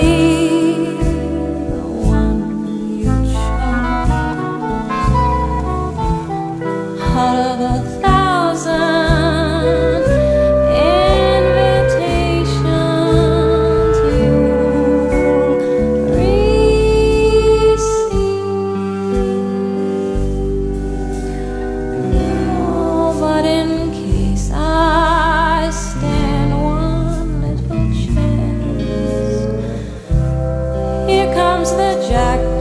comes the jackpot.